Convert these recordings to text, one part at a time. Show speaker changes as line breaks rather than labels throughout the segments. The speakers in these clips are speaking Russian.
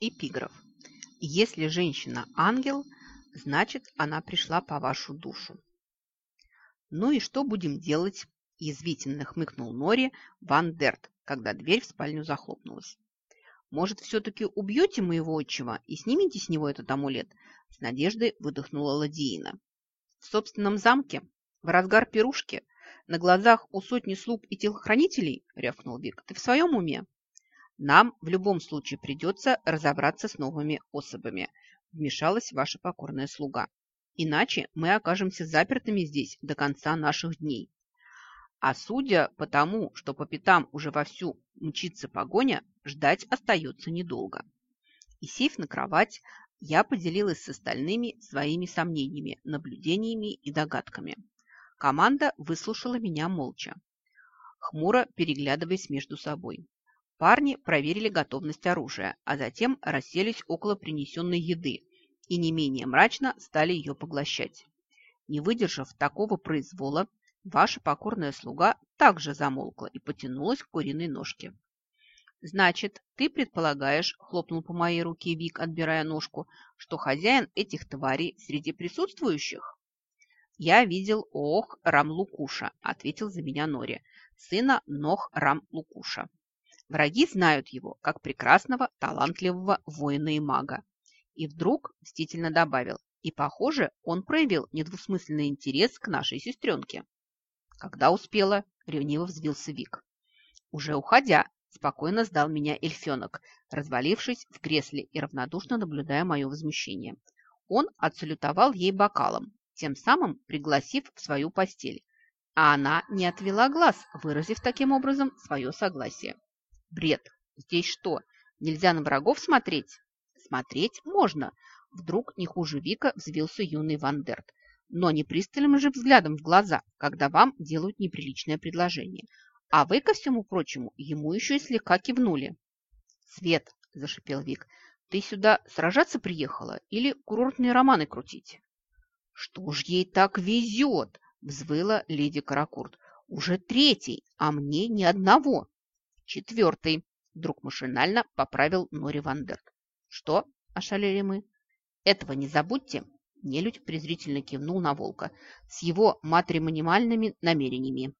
Эпиграф. Если женщина ангел, значит, она пришла по вашу душу. Ну и что будем делать? Язвительно хмыкнул Нори Ван Дерт, когда дверь в спальню захлопнулась. Может, все-таки убьете моего отчима и снимете с него этот амулет? С надеждой выдохнула Ладиина. В собственном замке, в разгар пирушки, на глазах у сотни слуг и телохранителей, рявкнул Вик, ты в своем уме? Нам в любом случае придется разобраться с новыми особами, вмешалась ваша покорная слуга. Иначе мы окажемся запертыми здесь до конца наших дней. А судя по тому, что по пятам уже вовсю мчится погоня, ждать остается недолго. И сев на кровать, я поделилась с остальными своими сомнениями, наблюдениями и догадками. Команда выслушала меня молча, хмуро переглядываясь между собой. Парни проверили готовность оружия, а затем расселись около принесенной еды и не менее мрачно стали ее поглощать. Не выдержав такого произвола, ваша покорная слуга также замолкла и потянулась к куриной ножке. «Значит, ты предполагаешь, — хлопнул по моей руке Вик, отбирая ножку, — что хозяин этих тварей среди присутствующих?» «Я видел Ох Рам Лукуша», — ответил за меня Нори, сына Нох Рам Лукуша. Враги знают его как прекрасного, талантливого воина и мага. И вдруг мстительно добавил, и, похоже, он проявил недвусмысленный интерес к нашей сестренке. Когда успела, ревниво взвился Вик. Уже уходя, спокойно сдал меня эльфенок, развалившись в кресле и равнодушно наблюдая мое возмущение. Он отсалютовал ей бокалом, тем самым пригласив в свою постель, а она не отвела глаз, выразив таким образом свое согласие. Бред. Здесь что, нельзя на врагов смотреть? Смотреть можно. Вдруг не хуже Вика взвился юный Вандерт. Но не пристальным же взглядом в глаза, когда вам делают неприличное предложение. А вы, ко всему прочему, ему еще и слегка кивнули. «Свет!» – зашипел Вик. «Ты сюда сражаться приехала или курортные романы крутить?» «Что ж ей так везет?» – взвыла леди Каракурт. «Уже третий, а мне ни одного!» Четвертый. Вдруг машинально поправил Нори Вандерт. Что? Ошалели мы. Этого не забудьте. Нелюдь презрительно кивнул на волка с его матримонимальными намерениями.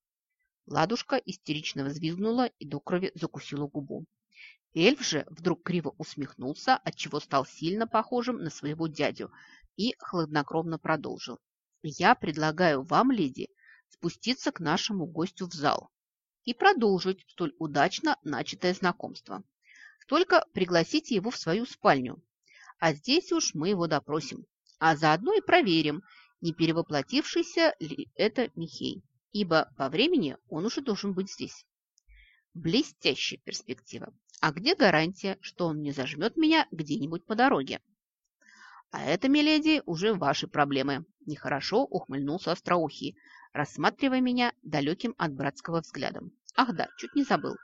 Ладушка истерично взвизгнула и до крови закусила губу. Эльф же вдруг криво усмехнулся, отчего стал сильно похожим на своего дядю, и хладнокровно продолжил. «Я предлагаю вам, леди, спуститься к нашему гостю в зал и продолжить столь удачно начатое знакомство. Только пригласите его в свою спальню, а здесь уж мы его допросим, а заодно и проверим, не перевоплотившийся ли это Михей, ибо по времени он уже должен быть здесь. Блестящая перспектива. А где гарантия, что он не зажмет меня где-нибудь по дороге? А это, миледи, уже ваши проблемы. Нехорошо ухмыльнулся Остроухий, рассматривая меня далеким от братского взглядом. Ах да, чуть не забыл.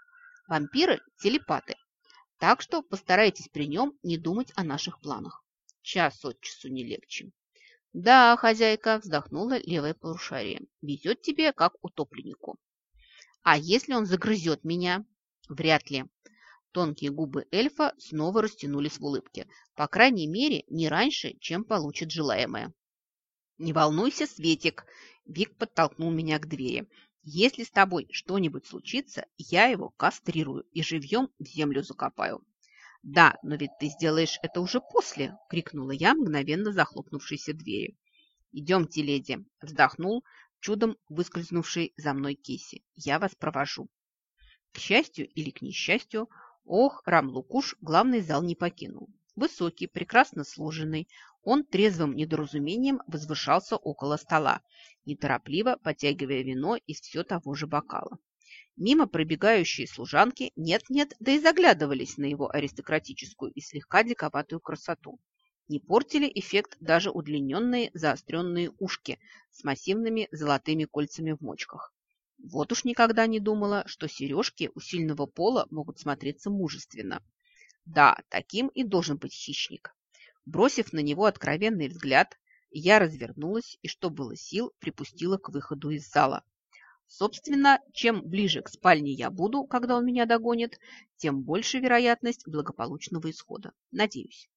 Вампиры – телепаты. Так что постарайтесь при нем не думать о наших планах. Час от часу не легче. Да, хозяйка, вздохнула левая полушарие. Везет тебе, как утопленнику. А если он загрызет меня? Вряд ли. Тонкие губы эльфа снова растянулись в улыбке. По крайней мере, не раньше, чем получит желаемое. «Не волнуйся, Светик!» Вик подтолкнул меня к двери. «Если с тобой что-нибудь случится, я его кастрирую и живьем в землю закопаю». «Да, но ведь ты сделаешь это уже после!» – крикнула я, мгновенно захлопнувшейся двери. «Идемте, леди!» – вздохнул чудом выскользнувший за мной Киси. «Я вас провожу». К счастью или к несчастью, ох, Рам Лукуш главный зал не покинул. Высокий, прекрасно сложенный, он трезвым недоразумением возвышался около стола, неторопливо потягивая вино из все того же бокала. Мимо пробегающие служанки нет-нет, да и заглядывались на его аристократическую и слегка диковатую красоту. Не портили эффект даже удлиненные заостренные ушки с массивными золотыми кольцами в мочках. Вот уж никогда не думала, что сережки у сильного пола могут смотреться мужественно. Да, таким и должен быть хищник. Бросив на него откровенный взгляд, я развернулась и, что было сил, припустила к выходу из зала. Собственно, чем ближе к спальне я буду, когда он меня догонит, тем больше вероятность благополучного исхода. Надеюсь.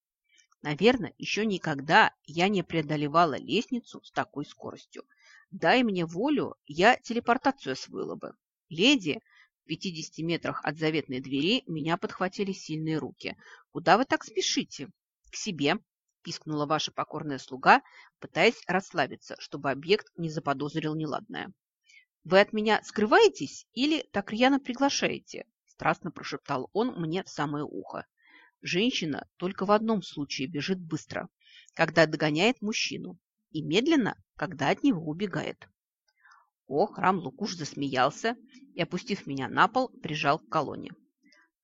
Наверное, еще никогда я не преодолевала лестницу с такой скоростью. Дай мне волю, я телепортацию освоила бы. Леди, в 50 метрах от заветной двери меня подхватили сильные руки. «Куда вы так спешите?» «К себе», – пискнула ваша покорная слуга, пытаясь расслабиться, чтобы объект не заподозрил неладное. «Вы от меня скрываетесь или так рьяно приглашаете?» – страстно прошептал он мне в самое ухо. Женщина только в одном случае бежит быстро, когда догоняет мужчину, и медленно, когда от него убегает. О, храм Лукуш засмеялся и, опустив меня на пол, прижал к колонне.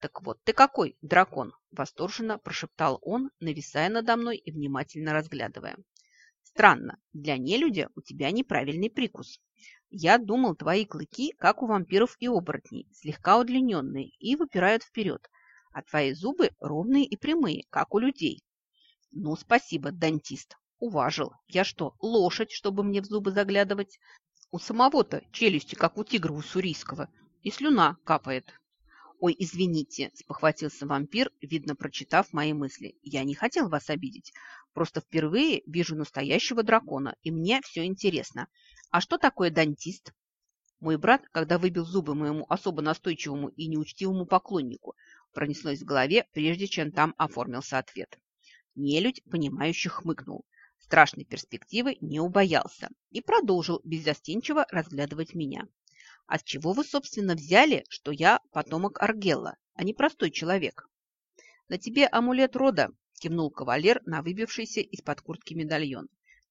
«Так вот ты какой, дракон!» – восторженно прошептал он, нависая надо мной и внимательно разглядывая. «Странно, для нелюдя у тебя неправильный прикус. Я думал, твои клыки, как у вампиров и оборотней, слегка удлиненные и выпирают вперед, а твои зубы ровные и прямые, как у людей. Ну, спасибо, дантист, уважил. Я что, лошадь, чтобы мне в зубы заглядывать? У самого-то челюсти, как у тигра уссурийского, и слюна капает. «Ой, извините», – спохватился вампир, видно, прочитав мои мысли. «Я не хотел вас обидеть. Просто впервые вижу настоящего дракона, и мне все интересно. А что такое дантист? Мой брат, когда выбил зубы моему особо настойчивому и неучтивому поклоннику, пронеслось в голове, прежде чем там оформился ответ. Нелюдь, понимающий, хмыкнул. Страшной перспективы не убоялся и продолжил беззастенчиво разглядывать меня. От чего вы, собственно, взяли, что я потомок Аргелла, а не простой человек? На тебе амулет рода, кивнул кавалер на выбившийся из-под куртки медальон.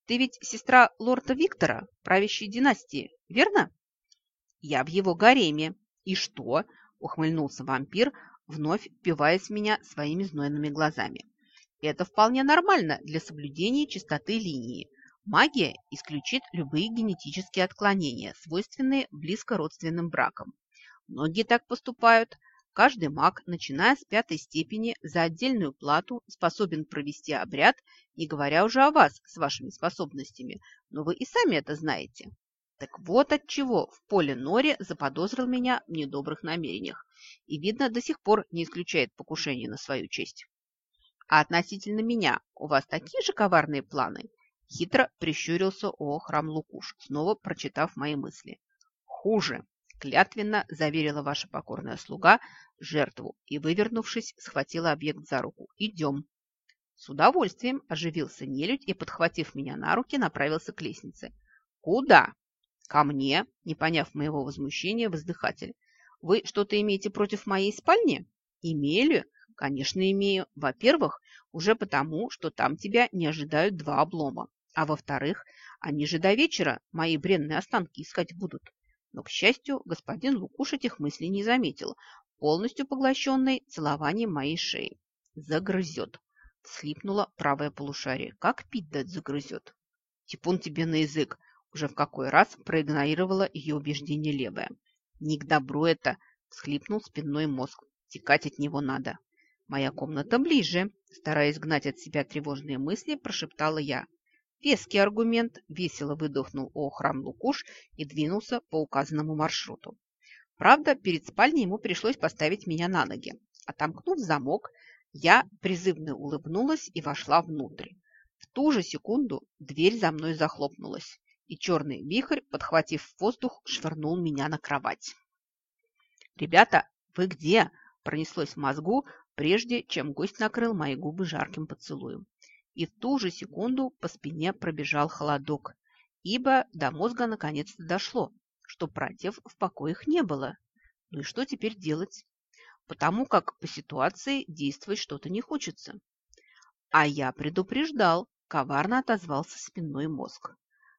Ты ведь сестра лорда Виктора, правящей династии, верно? Я в его гареме. И что? Ухмыльнулся вампир, вновь впиваясь в меня своими знойными глазами. Это вполне нормально для соблюдения чистоты линии. Магия исключит любые генетические отклонения, свойственные близкородственным бракам. Многие так поступают, Каждый маг, начиная с пятой степени, за отдельную плату способен провести обряд, не говоря уже о вас с вашими способностями, но вы и сами это знаете. Так вот от чего в поле Нори заподозрил меня в недобрых намерениях и, видно, до сих пор не исключает покушение на свою честь. А относительно меня у вас такие же коварные планы? Хитро прищурился о храм Лукуш, снова прочитав мои мысли. Хуже, клятвенно заверила ваша покорная слуга, жертву и, вывернувшись, схватила объект за руку. «Идем!» С удовольствием оживился нелюдь и, подхватив меня на руки, направился к лестнице. «Куда?» «Ко мне», не поняв моего возмущения, воздыхатель. «Вы что-то имеете против моей спальни?» «Имели?» «Конечно, имею. Во-первых, уже потому, что там тебя не ожидают два облома. А во-вторых, они же до вечера мои бренные останки искать будут. Но, к счастью, господин Лукуш этих мыслей не заметил полностью поглощенный целованием моей шеи. «Загрызет!» – всхлипнула правое полушарие. «Как пить дать загрызет?» «Типун тебе на язык!» – уже в какой раз проигнорировала ее убеждение левое. «Не к добру это!» – всхлипнул спинной мозг. «Текать от него надо!» «Моя комната ближе!» – стараясь гнать от себя тревожные мысли, прошептала я. Веский аргумент весело выдохнул о храм Лукуш и двинулся по указанному маршруту. Правда, перед спальней ему пришлось поставить меня на ноги. Отомкнув замок, я призывно улыбнулась и вошла внутрь. В ту же секунду дверь за мной захлопнулась, и черный вихрь, подхватив воздух, швырнул меня на кровать. «Ребята, вы где?» – пронеслось в мозгу, прежде чем гость накрыл мои губы жарким поцелуем. И в ту же секунду по спине пробежал холодок, ибо до мозга наконец-то дошло что братьев в покоях не было. Ну и что теперь делать? Потому как по ситуации действовать что-то не хочется. А я предупреждал, коварно отозвался спинной мозг.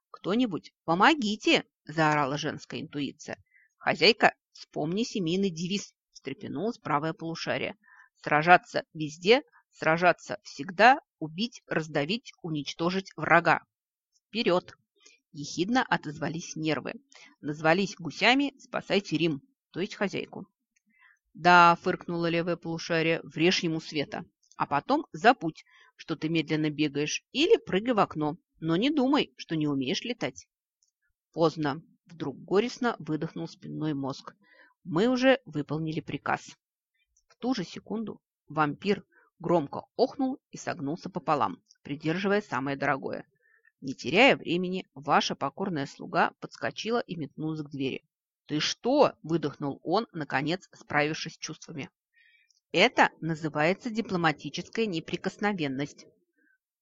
«Кто-нибудь, помогите!» – заорала женская интуиция. «Хозяйка, вспомни семейный девиз!» – встрепенулась правое полушарие. «Сражаться везде, сражаться всегда, убить, раздавить, уничтожить врага!» «Вперед!» Ехидно отозвались нервы. Назвались гусями «Спасайте Рим», то есть хозяйку. «Да», – фыркнула левое полушарие, – «врежь ему света. А потом забудь, что ты медленно бегаешь, или прыгай в окно, но не думай, что не умеешь летать». Поздно. Вдруг горестно выдохнул спинной мозг. Мы уже выполнили приказ. В ту же секунду вампир громко охнул и согнулся пополам, придерживая самое дорогое. Не теряя времени, ваша покорная слуга подскочила и метнулась к двери. «Ты что?» – выдохнул он, наконец справившись с чувствами. «Это называется дипломатическая неприкосновенность».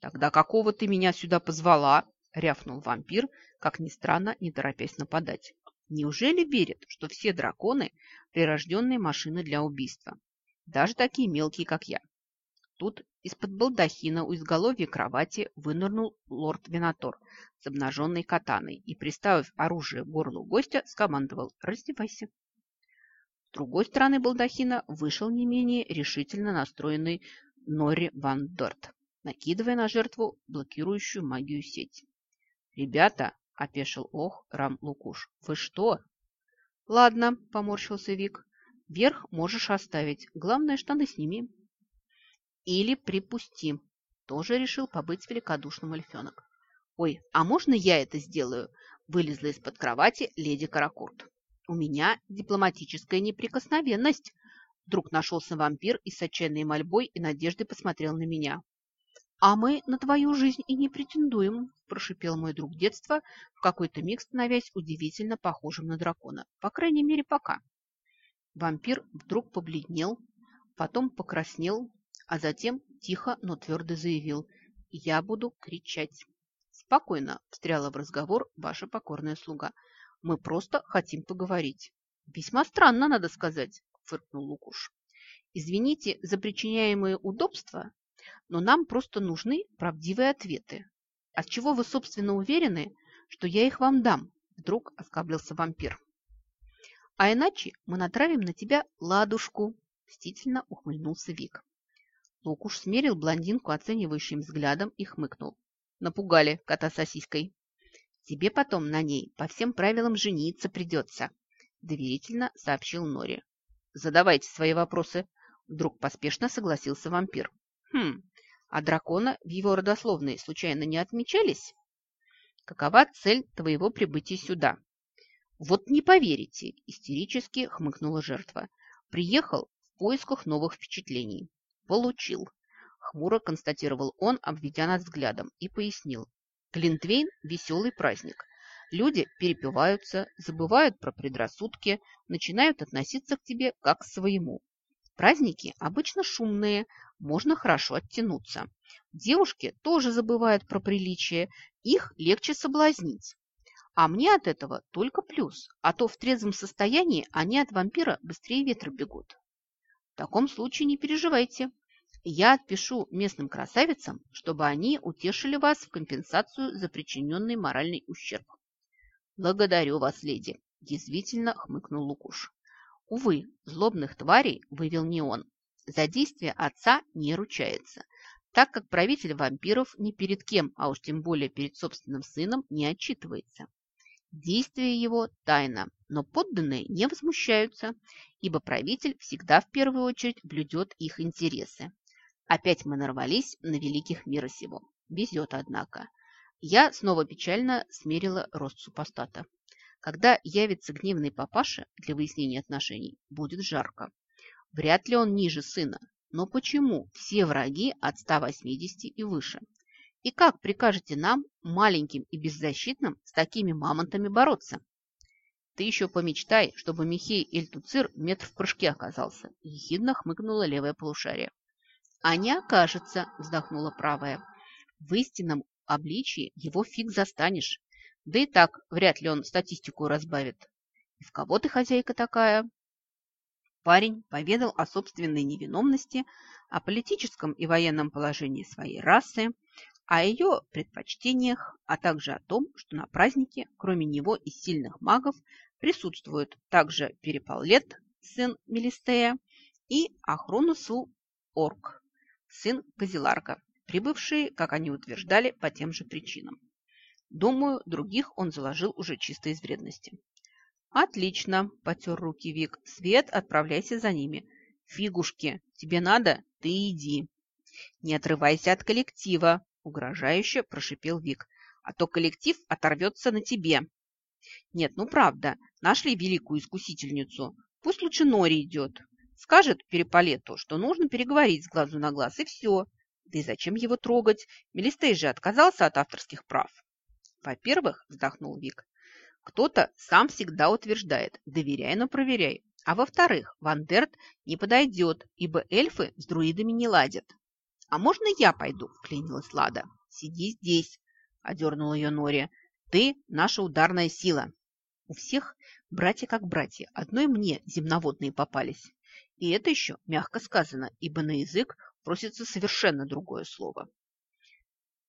«Тогда какого ты меня сюда позвала?» – рявкнул вампир, как ни странно, не торопясь нападать. «Неужели верят, что все драконы – прирожденные машины для убийства? Даже такие мелкие, как я?» Тут из-под балдахина у изголовья кровати вынырнул лорд Винатор с обнаженной катаной и, приставив оружие к горлу гостя, скомандовал «Раздевайся». С другой стороны балдахина вышел не менее решительно настроенный Нори Ван Дорт, накидывая на жертву блокирующую магию сеть. «Ребята!» – опешил ох Рам Лукуш. «Вы что?» «Ладно», – поморщился Вик. «Верх можешь оставить. Главное, штаны сними». «Или припусти», – тоже решил побыть великодушным эльфенок. «Ой, а можно я это сделаю?» – вылезла из-под кровати леди Каракурт. «У меня дипломатическая неприкосновенность», – вдруг нашелся вампир и с отчаянной мольбой и надеждой посмотрел на меня. «А мы на твою жизнь и не претендуем», – прошипел мой друг детства, в какой-то миг становясь удивительно похожим на дракона. По крайней мере, пока. Вампир вдруг побледнел, потом покраснел, а затем тихо, но твердо заявил «Я буду кричать». «Спокойно», – встряла в разговор ваша покорная слуга. «Мы просто хотим поговорить». «Весьма странно, надо сказать», – фыркнул Лукуш. «Извините за причиняемые удобства, но нам просто нужны правдивые ответы. От чего вы, собственно, уверены, что я их вам дам? Вдруг оскаблился вампир. А иначе мы натравим на тебя ладушку, мстительно ухмыльнулся Вик. Лукуш смерил блондинку оценивающим взглядом и хмыкнул. Напугали кота сосиской. Тебе потом на ней по всем правилам жениться придется, доверительно сообщил Нори. Задавайте свои вопросы. Вдруг поспешно согласился вампир. Хм, а дракона в его родословной случайно не отмечались? Какова цель твоего прибытия сюда? Вот не поверите, истерически хмыкнула жертва. Приехал в поисках новых впечатлений. Получил. Хмуро констатировал он, обведя нас взглядом, и пояснил. Глинтвейн – веселый праздник. Люди перепиваются, забывают про предрассудки, начинают относиться к тебе как к своему. Праздники обычно шумные, можно хорошо оттянуться. Девушки тоже забывают про приличие, их легче соблазнить. А мне от этого только плюс, а то в трезвом состоянии они от вампира быстрее ветра бегут. Таком случае не переживайте. Я отпишу местным красавицам, чтобы они утешили вас в компенсацию за причиненный моральный ущерб. Благодарю вас, леди, язвительно хмыкнул Лукуш. Увы, злобных тварей вывел не он. За действия отца не ручается, так как правитель вампиров ни перед кем, а уж тем более перед собственным сыном, не отчитывается. Действия его тайна, но подданные не возмущаются, ибо правитель всегда в первую очередь блюдет их интересы. Опять мы нарвались на великих мира сего. Везет, однако. Я снова печально смерила рост супостата. Когда явится гневный папаша для выяснения отношений, будет жарко. Вряд ли он ниже сына. Но почему все враги от 180 и выше? И как прикажете нам, маленьким и беззащитным, с такими мамонтами бороться? Ты еще помечтай, чтобы Михей Эльтуцир метр в прыжке оказался. Ехидно хмыкнула левое полушарие. А не окажется, вздохнула правая. В истинном обличии его фиг застанешь. Да и так вряд ли он статистику разбавит. И в кого ты хозяйка такая? Парень поведал о собственной невиновности, о политическом и военном положении своей расы, о ее предпочтениях, а также о том, что на празднике, кроме него и сильных магов, присутствуют также Переполлет, сын Мелистея, и Ахронусу Орк, сын Козеларга, прибывшие, как они утверждали, по тем же причинам. Думаю, других он заложил уже чисто из вредности. «Отлично!» – потер руки Вик. «Свет, отправляйся за ними. Фигушки, тебе надо? Ты иди!» «Не отрывайся от коллектива!» – угрожающе прошипел Вик. «А то коллектив оторвется на тебе!» Нет, ну правда, нашли великую искусительницу. Пусть лучше Нори идет. Скажет Переполету, что нужно переговорить с глазу на глаз, и все. Да и зачем его трогать? Мелистей же отказался от авторских прав. Во-первых, вздохнул Вик, кто-то сам всегда утверждает «доверяй, но проверяй». А во-вторых, Вандерт не подойдет, ибо эльфы с друидами не ладят. «А можно я пойду?» – вклинилась Лада. «Сиди здесь», – одернула ее Нори. «Ты – наша ударная сила». У всех братья как братья, одной мне земноводные попались. И это еще мягко сказано, ибо на язык просится совершенно другое слово.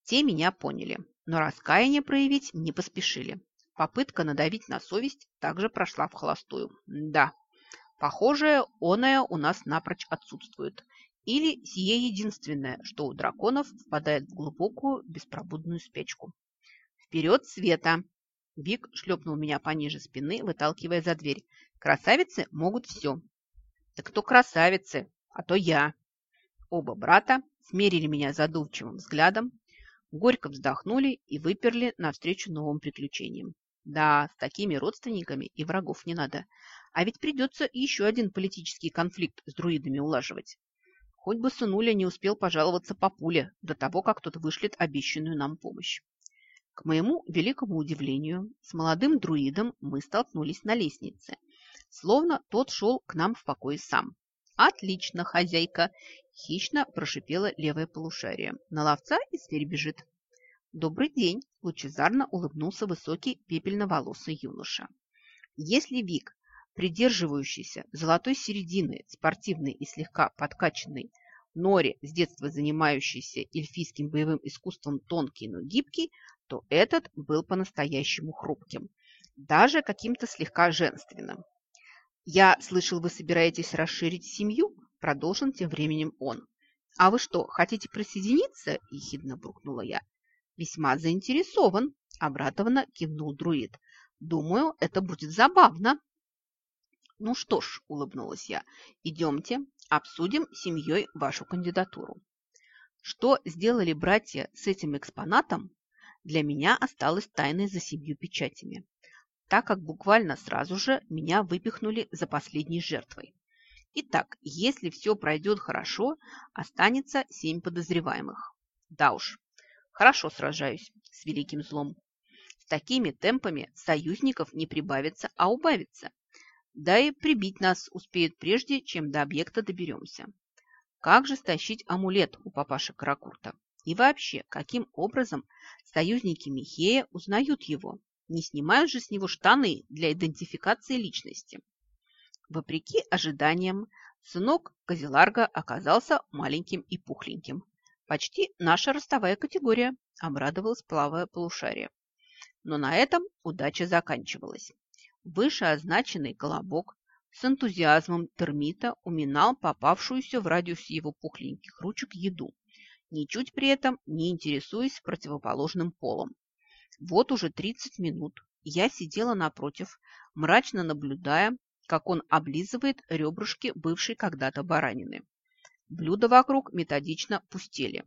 Те меня поняли, но раскаяние проявить не поспешили. Попытка надавить на совесть также прошла в холостую. Да, похоже, оное у нас напрочь отсутствует. Или сие единственное, что у драконов впадает в глубокую беспробудную спячку. «Вперед, Света!» Вик шлепнул меня пониже спины, выталкивая за дверь. «Красавицы могут все». «Так кто красавицы, а то я». Оба брата смерили меня задумчивым взглядом, горько вздохнули и выперли навстречу новым приключениям. Да, с такими родственниками и врагов не надо. А ведь придется еще один политический конфликт с друидами улаживать. Хоть бы сынуля не успел пожаловаться по пуле до того, как тот вышлет обещанную нам помощь. К моему великому удивлению, с молодым друидом мы столкнулись на лестнице, словно тот шел к нам в покой сам. «Отлично, хозяйка!» – хищно прошипела левое полушарие. «На ловца и зверь бежит». «Добрый день!» – лучезарно улыбнулся высокий пепельноволосый юноша. Если Вик придерживающийся золотой середины, спортивный и слегка подкачанный, Нори, с детства занимающийся эльфийским боевым искусством тонкий, но гибкий, то этот был по-настоящему хрупким, даже каким-то слегка женственным. «Я слышал, вы собираетесь расширить семью?» – продолжил тем временем он. «А вы что, хотите присоединиться?» – ехидно буркнула я. «Весьма заинтересован», – обрадованно кивнул друид. «Думаю, это будет забавно». «Ну что ж», – улыбнулась я, – «идемте, обсудим семьей вашу кандидатуру». Что сделали братья с этим экспонатом, для меня осталось тайной за семью печатями, так как буквально сразу же меня выпихнули за последней жертвой. Итак, если все пройдет хорошо, останется семь подозреваемых. Да уж, хорошо сражаюсь с великим злом. С такими темпами союзников не прибавится, а убавится. Да и прибить нас успеют прежде, чем до объекта доберемся. Как же стащить амулет у папаши Каракурта? И вообще, каким образом союзники Михея узнают его? Не снимают же с него штаны для идентификации личности. Вопреки ожиданиям, сынок Козеларга оказался маленьким и пухленьким. Почти наша ростовая категория, обрадовалась плавая полушарие. Но на этом удача заканчивалась. Вышеозначенный колобок с энтузиазмом термита уминал попавшуюся в радиус его пухленьких ручек еду, ничуть при этом не интересуясь противоположным полом. Вот уже 30 минут я сидела напротив, мрачно наблюдая, как он облизывает ребрышки бывшей когда-то баранины. Блюда вокруг методично пустели.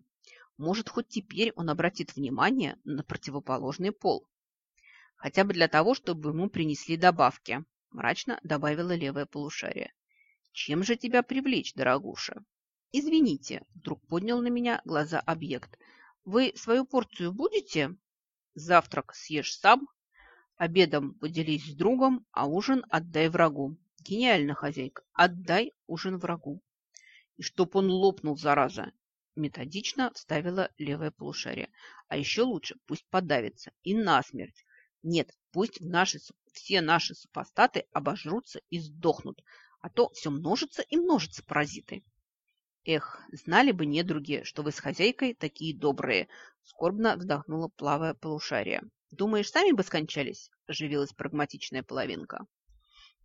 Может, хоть теперь он обратит внимание на противоположный пол. Хотя бы для того, чтобы ему принесли добавки, мрачно добавила левое полушарие. Чем же тебя привлечь, дорогуша? Извините, вдруг поднял на меня глаза объект. Вы свою порцию будете? Завтрак съешь сам, обедом поделись с другом, а ужин отдай врагу. Гениально, хозяйка, отдай ужин врагу. И чтоб он лопнул, зараза, методично вставила левое полушарие. А еще лучше пусть подавится и насмерть, нет, пусть наши, все наши супостаты обожрутся и сдохнут, а то все множится и множится паразиты. Эх, знали бы недруги, что вы с хозяйкой такие добрые, скорбно вздохнула плавая полушария. Думаешь, сами бы скончались? Оживилась прагматичная половинка.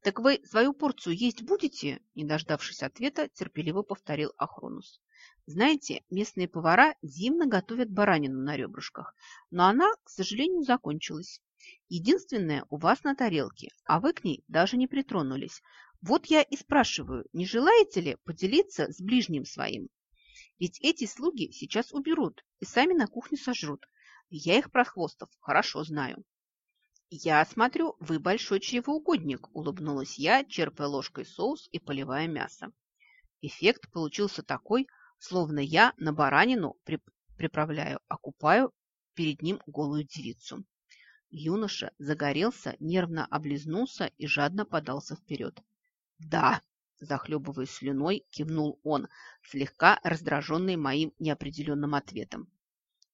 «Так вы свою порцию есть будете?» Не дождавшись ответа, терпеливо повторил Ахронус. «Знаете, местные повара зимно готовят баранину на ребрышках, но она, к сожалению, закончилась. Единственное у вас на тарелке, а вы к ней даже не притронулись. Вот я и спрашиваю, не желаете ли поделиться с ближним своим? Ведь эти слуги сейчас уберут и сами на кухню сожрут. Я их прохвостов хорошо знаю. «Я смотрю, вы большой чревоугодник», – улыбнулась я, черпая ложкой соус и поливая мясо. Эффект получился такой, словно я на баранину при... приправляю, а купаю перед ним голую девицу. Юноша загорелся, нервно облизнулся и жадно подался вперед. «Да!» – захлебываясь слюной, кивнул он, слегка раздраженный моим неопределенным ответом.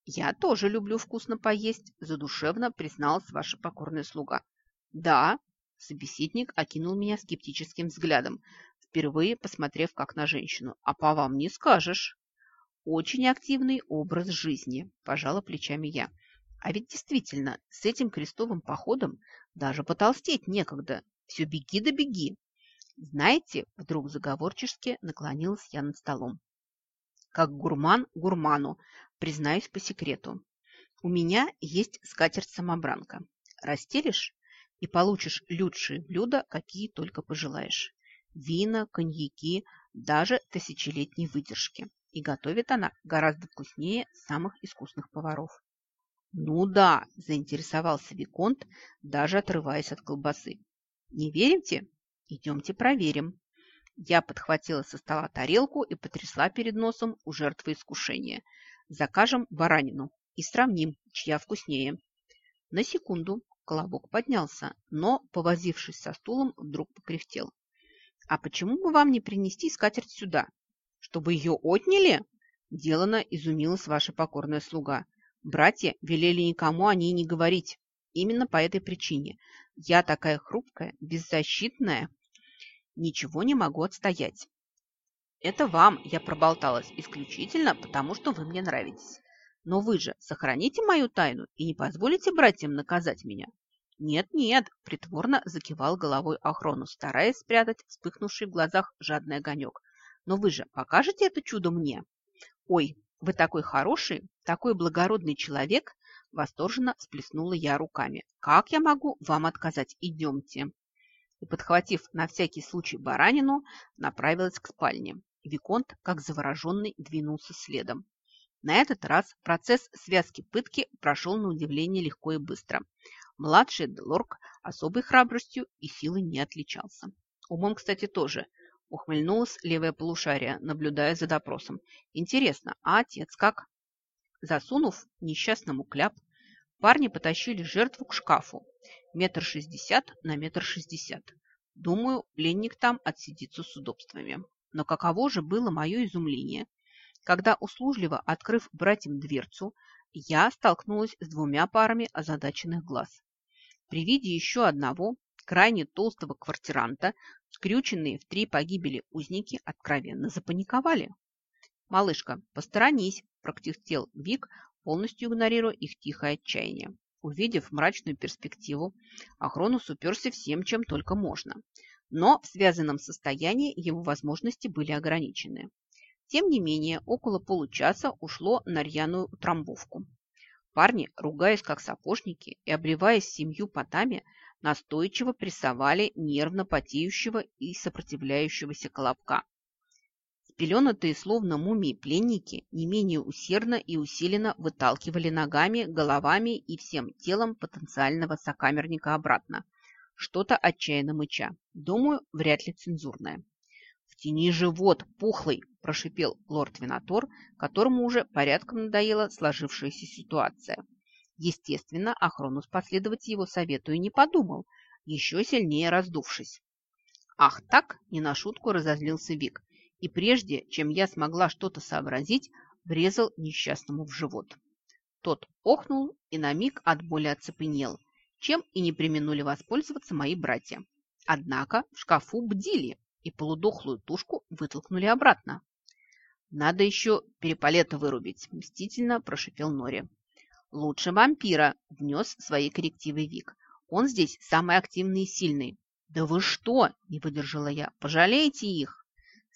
«Я тоже люблю вкусно поесть», – задушевно призналась ваша покорная слуга. «Да», – собеседник окинул меня скептическим взглядом, впервые посмотрев как на женщину. «А по вам не скажешь». «Очень активный образ жизни», – пожала плечами я. А ведь действительно, с этим крестовым походом даже потолстеть некогда. Все беги да беги. Знаете, вдруг заговорчески наклонилась я над столом. Как гурман гурману, признаюсь по секрету. У меня есть скатерть-самобранка. Растелишь и получишь лучшие блюда, какие только пожелаешь. Вина, коньяки, даже тысячелетней выдержки. И готовит она гораздо вкуснее самых искусных поваров. «Ну да», – заинтересовался Виконт, даже отрываясь от колбасы. «Не верите? Идемте проверим». Я подхватила со стола тарелку и потрясла перед носом у жертвы искушения. «Закажем баранину и сравним, чья вкуснее». На секунду колобок поднялся, но, повозившись со стулом, вдруг покряхтел. «А почему бы вам не принести скатерть сюда? Чтобы ее отняли?» Делано изумилась ваша покорная слуга. Братья велели никому о ней не говорить. Именно по этой причине. Я такая хрупкая, беззащитная, ничего не могу отстоять. Это вам я проболталась исключительно потому, что вы мне нравитесь. Но вы же сохраните мою тайну и не позволите братьям наказать меня. Нет-нет, притворно закивал головой Ахрону, стараясь спрятать вспыхнувший в глазах жадный огонек. Но вы же покажете это чудо мне? Ой, «Вы такой хороший, такой благородный человек!» Восторженно всплеснула я руками. «Как я могу вам отказать? Идемте!» И, подхватив на всякий случай баранину, направилась к спальне. Виконт, как завороженный, двинулся следом. На этот раз процесс связки пытки прошел на удивление легко и быстро. Младший Делорк особой храбростью и силой не отличался. Умом, кстати, тоже – Ухмыльнулась левое полушарие, наблюдая за допросом. Интересно, а отец как? Засунув несчастному кляп, парни потащили жертву к шкафу. Метр шестьдесят на метр шестьдесят. Думаю, пленник там отсидится с удобствами. Но каково же было мое изумление, когда, услужливо открыв братьям дверцу, я столкнулась с двумя парами озадаченных глаз. При виде еще одного, крайне толстого квартиранта Скрюченные в три погибели узники откровенно запаниковали. «Малышка, посторонись!» – практихтел Вик, полностью игнорируя их тихое отчаяние. Увидев мрачную перспективу, Ахронус уперся всем, чем только можно. Но в связанном состоянии его возможности были ограничены. Тем не менее, около получаса ушло на рьяную утрамбовку. Парни, ругаясь как сапожники и обливаясь семью потами, настойчиво прессовали нервно потеющего и сопротивляющегося колобка. Спеленатые словно мумии пленники не менее усердно и усиленно выталкивали ногами, головами и всем телом потенциального сокамерника обратно. Что-то отчаянно мыча. Думаю, вряд ли цензурное. «В тени живот, пухлый!» – прошипел лорд Винатор, которому уже порядком надоела сложившаяся ситуация. Естественно, Ахронус последовать его совету и не подумал, еще сильнее раздувшись. Ах так, не на шутку разозлился Вик, и прежде, чем я смогла что-то сообразить, врезал несчастному в живот. Тот охнул и на миг от боли оцепенел, чем и не применули воспользоваться мои братья. Однако в шкафу бдили и полудохлую тушку вытолкнули обратно. «Надо еще переполета вырубить», – мстительно прошипел Нори. «Лучше вампира», – внес свои коррективы Вик. «Он здесь самый активный и сильный». «Да вы что?» – не выдержала я. «Пожалеете их?»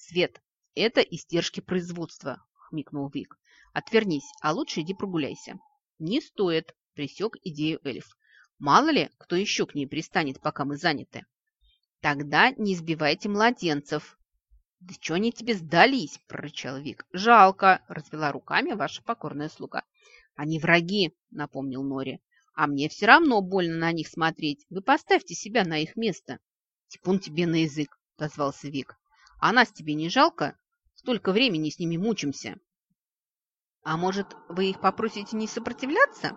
«Свет, это истержки производства», – хмикнул Вик. «Отвернись, а лучше иди прогуляйся». «Не стоит», – присек идею эльф. «Мало ли, кто еще к ней пристанет, пока мы заняты». «Тогда не избивайте младенцев». «Да что они тебе сдались?» – прорычал Вик. «Жалко», – развела руками ваша покорная слуга. «Они враги», – напомнил Нори. А мне все равно больно на них смотреть. Вы поставьте себя на их место. Типун тебе на язык, дозвался Вик. А нас тебе не жалко? Столько времени с ними мучимся. А может, вы их попросите не сопротивляться?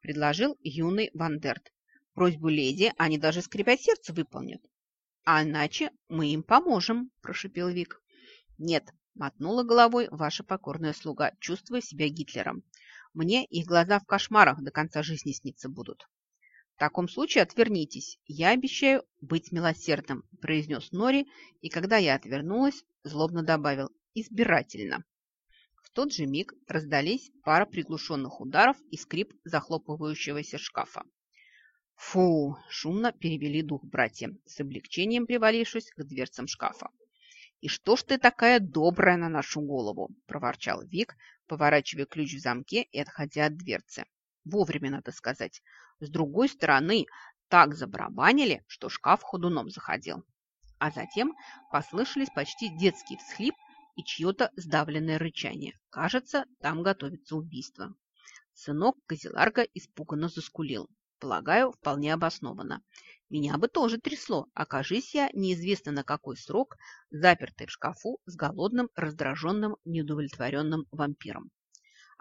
Предложил юный Вандерт. Просьбу леди они даже скрипя сердце выполнят. А иначе мы им поможем, прошипел Вик. Нет, мотнула головой ваша покорная слуга, чувствуя себя Гитлером. Мне их глаза в кошмарах до конца жизни сниться будут. В таком случае отвернитесь. Я обещаю быть милосердным, произнес Нори, и когда я отвернулась, злобно добавил избирательно. В тот же миг раздались пара приглушенных ударов и скрип захлопывающегося шкафа. Фу! Шумно перевели дух братья, с облегчением привалившись к дверцам шкафа. «И что ж ты такая добрая на нашу голову?» – проворчал Вик, поворачивая ключ в замке и отходя от дверцы. Вовремя, надо сказать. С другой стороны, так забарабанили, что шкаф ходуном заходил. А затем послышались почти детский всхлип и чье-то сдавленное рычание. Кажется, там готовится убийство. Сынок Козеларка испуганно заскулил. Полагаю, вполне обоснованно. Меня бы тоже трясло, окажись я неизвестно на какой срок, запертый в шкафу с голодным, раздраженным, неудовлетворенным вампиром.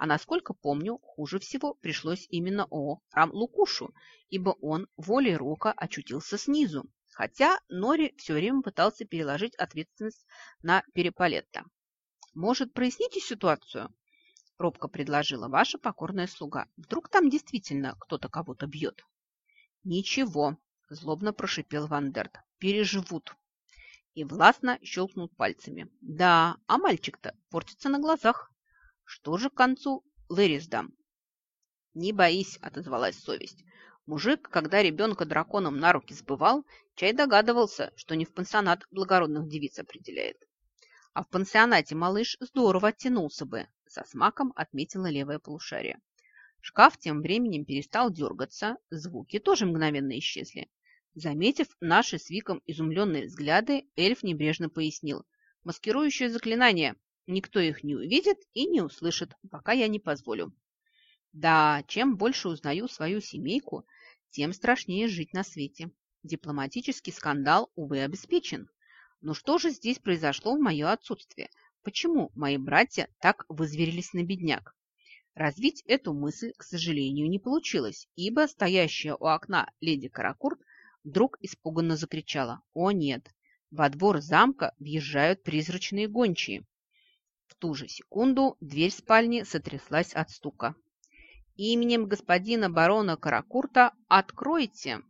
А насколько помню, хуже всего пришлось именно О. Рам Лукушу, ибо он волей Рока очутился снизу, хотя Нори все время пытался переложить ответственность на Переполетта. «Может, проясните ситуацию?» – робко предложила ваша покорная слуга. «Вдруг там действительно кто-то кого-то бьет?» «Ничего», Злобно прошипел Вандерт. Переживут. И властно щелкнул пальцами. Да, а мальчик-то портится на глазах. Что же к концу Лэрисдам? Не боись, отозвалась совесть. Мужик, когда ребенка драконом на руки сбывал, чай догадывался, что не в пансионат благородных девиц определяет. А в пансионате малыш здорово оттянулся бы, со смаком отметила левое полушарие. Шкаф тем временем перестал дергаться, звуки тоже мгновенно исчезли. Заметив наши с Виком изумленные взгляды, эльф небрежно пояснил. Маскирующее заклинание. Никто их не увидит и не услышит, пока я не позволю. Да, чем больше узнаю свою семейку, тем страшнее жить на свете. Дипломатический скандал, увы, обеспечен. Но что же здесь произошло в мое отсутствие? Почему мои братья так вызверились на бедняк? Развить эту мысль, к сожалению, не получилось, ибо стоящая у окна леди Каракурт вдруг испуганно закричала. «О нет! Во двор замка въезжают призрачные гончие!» Ту же секунду дверь спальни сотряслась от стука. «Именем господина барона Каракурта откройте!»